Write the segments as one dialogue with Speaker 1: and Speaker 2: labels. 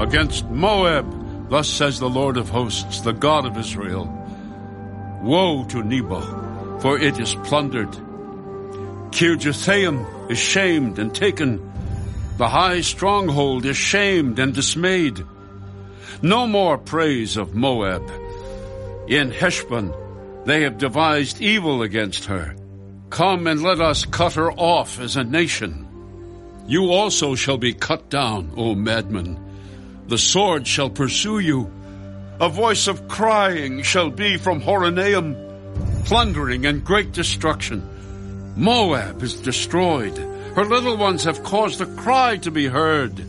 Speaker 1: against Moab. Thus says the Lord of hosts, the God of Israel. Woe to Nebo, for it is plundered. Kirjathaim is shamed and taken. The high stronghold is shamed and dismayed. No more praise of Moab. In Heshbon they have devised evil against her. Come and let us cut her off as a nation. You also shall be cut down, O Madmen. The sword shall pursue you. A voice of crying shall be from Horonaim, plundering and great destruction. Moab is destroyed. Her little ones have caused a cry to be heard.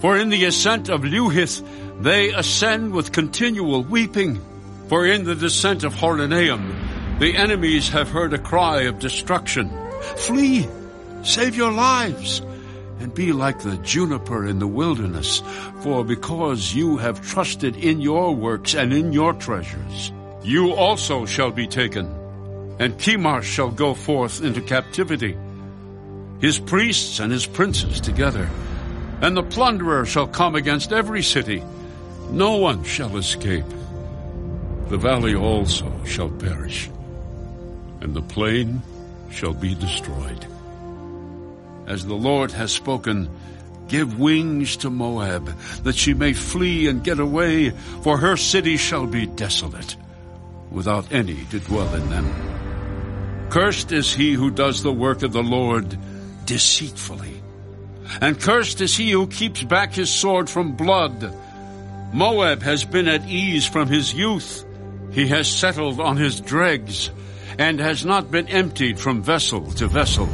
Speaker 1: For in the ascent of Luhith they ascend with continual weeping. For in the descent of Horonaim the enemies have heard a cry of destruction. Flee! Save your lives! And be like the juniper in the wilderness, for because you have trusted in your works and in your treasures, you also shall be taken and Chemosh shall go forth into captivity, his priests and his princes together. And the plunderer shall come against every city. No one shall escape. The valley also shall perish, and the plain shall be destroyed. As the Lord has spoken, give wings to Moab, that she may flee and get away, for her city shall be desolate, without any to dwell in them. Cursed is he who does the work of the Lord deceitfully. And cursed is he who keeps back his sword from blood. Moab has been at ease from his youth. He has settled on his dregs and has not been emptied from vessel to vessel,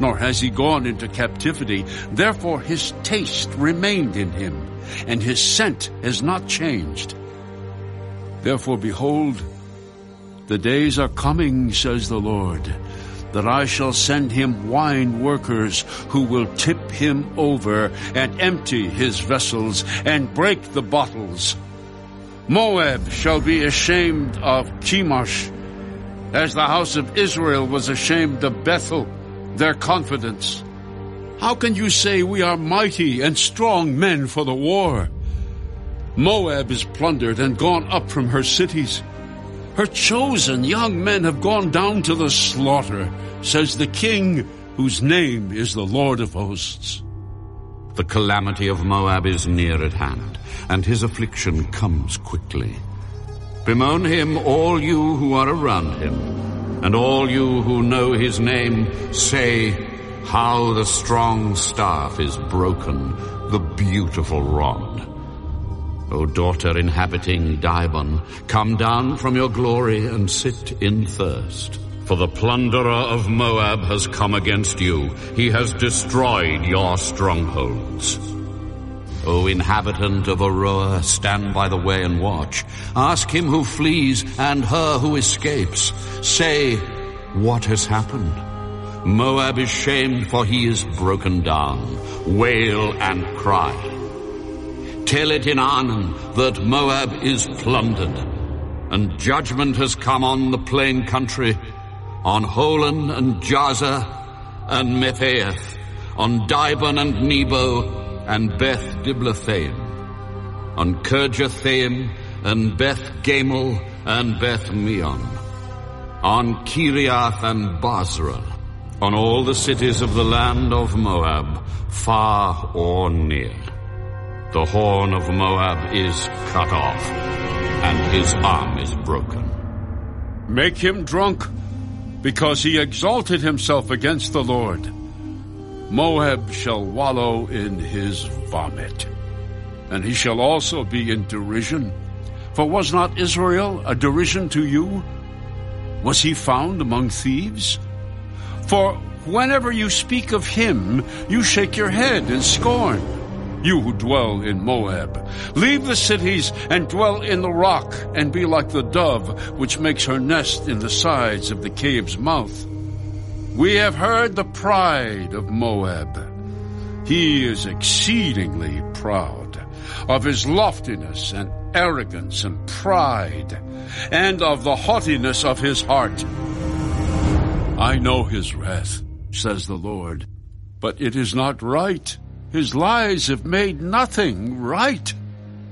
Speaker 1: nor has he gone into captivity. Therefore his taste remained in him, and his scent has not changed. Therefore behold, the days are coming, says the Lord, that I shall send him wine workers who will tip him over and empty his vessels and break the bottles. Moab shall be ashamed of Chemosh, as the house of Israel was ashamed of Bethel, their confidence. How can you say we are mighty and strong men for the war? Moab is plundered and gone up from her cities. Her chosen young men have gone down to the slaughter, says the king, whose name is the Lord of hosts.
Speaker 2: The calamity of Moab is near at hand, and his affliction comes quickly. Bemoan him, all you who are around him, and all you who know his name, say, How the strong staff is broken, the beautiful rod. O daughter inhabiting Dibon, come down from your glory and sit in thirst. For the plunderer of Moab has come against you. He has destroyed your strongholds. O inhabitant of Aroer, stand by the way and watch. Ask him who flees and her who escapes. Say, what has happened? Moab is shamed for he is broken down. Wail and cry. Tell it in Arnon that Moab is plundered, and judgment has come on the plain country, on Holon and Jahzah and Mephaath, on Dibon and Nebo and Beth Diblathaim, on Kirjathaim and Beth Gamul and Beth Meon, on Kerioth and Bozrah, on all the cities of the land of Moab, far or near. The horn of Moab is cut off, and his arm is broken.
Speaker 1: Make him drunk, because he exalted himself against the Lord. Moab shall wallow in his vomit, and he shall also be in derision. For was not Israel a derision to you? Was he found among thieves? For whenever you speak of him, you shake your head in scorn you who dwell in Moab. Leave the cities and dwell in the rock, and be like the dove which makes her nest in the sides of the cave's mouth. We have heard the pride of Moab. He is exceedingly proud of his loftiness and arrogance and pride, and of the haughtiness of his heart. I know his wrath, says the Lord, but it is not right His lies have made nothing right.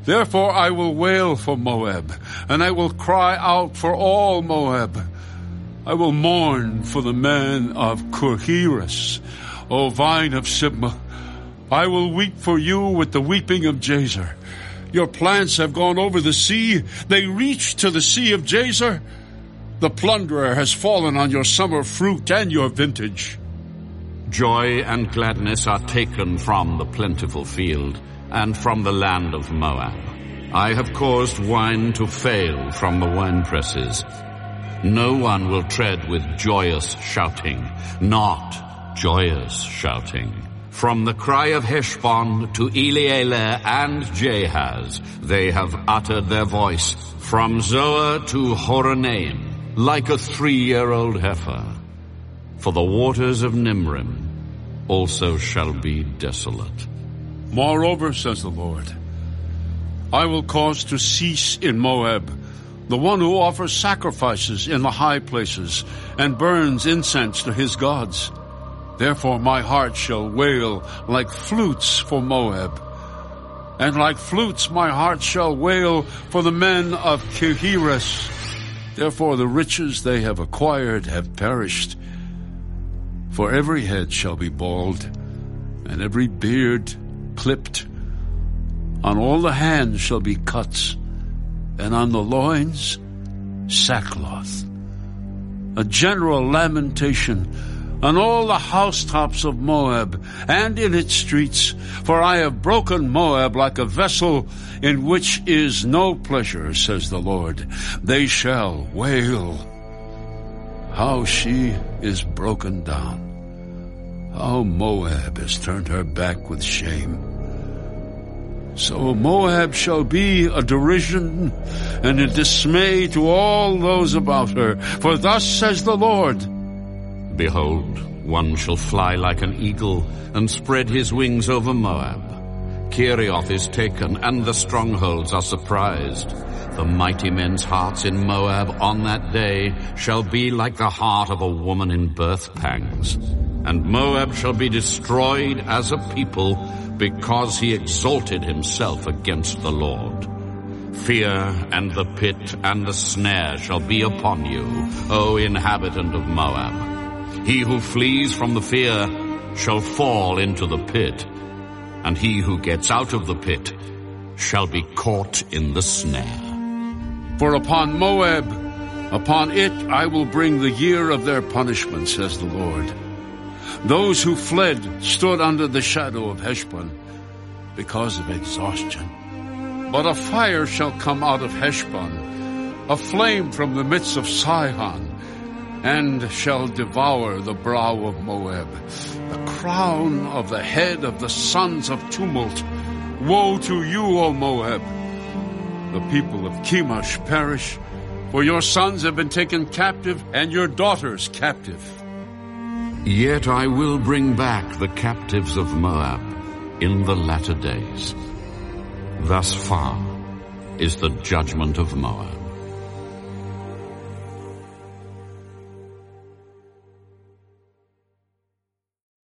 Speaker 1: Therefore I will wail for Moab, and I will cry out for all Moab. I will mourn for the men of Kir Heres, O vine of Sibmah. I will weep for you with the weeping of Jazer. Your plants have gone over the sea. They reach to the sea of Jazer. The plunderer has fallen on your summer fruit and your vintage.
Speaker 2: Joy and gladness are taken from the plentiful field and from the land of Moab. I have caused wine to fail from the winepresses. No one will tread with joyous shouting, not joyous shouting. From the cry of Heshbon to Elealeh and Jahaz, they have uttered their voice. From Zoar to Horonaim, like a three-year-old heifer. For the waters of Nimrim also shall be desolate.
Speaker 1: Moreover, says the Lord, I will cause to cease in Moab the one who offers sacrifices in the high places and burns incense to his gods. Therefore my heart shall wail like flutes for Moab. And like flutes my heart shall wail for the men of Kir Heres. Therefore the riches they have acquired have perished. For every head shall be bald, and every beard clipped. On all the hands shall be cuts, and on the loins sackcloth. A general lamentation on all the housetops of Moab and in its streets, for I have broken Moab like a vessel in which is no pleasure, says the Lord. They shall wail. How she is broken down. How Moab has turned her back with shame. So Moab shall be a derision and a dismay to all those about her. For thus says the Lord,
Speaker 2: Behold, one shall fly like an eagle and spread his wings over Moab. Kerioth is taken, and the strongholds are surprised. The mighty men's hearts in Moab on that day shall be like the heart of a woman in birth pangs. And Moab shall be destroyed as a people because he exalted himself against the Lord. Fear and the pit and the snare shall be upon you, O inhabitant of Moab. He who flees from the fear shall fall into the pit, and he who gets out of the pit shall be caught in the snare.
Speaker 1: For upon Moab, upon it I will bring the year of their punishment, says the Lord. Those who fled stood under the shadow of Heshbon because of exhaustion. But a fire shall come out of Heshbon, a flame from the midst of Sihon, and shall devour the brow of Moab, the crown of the head of the sons of tumult. Woe to you, O Moab! The people of Chemosh perish, for your sons have been taken captive and your daughters captive.
Speaker 2: Yet I will bring back the captives of Moab in the latter days. Thus far is the judgment of Moab.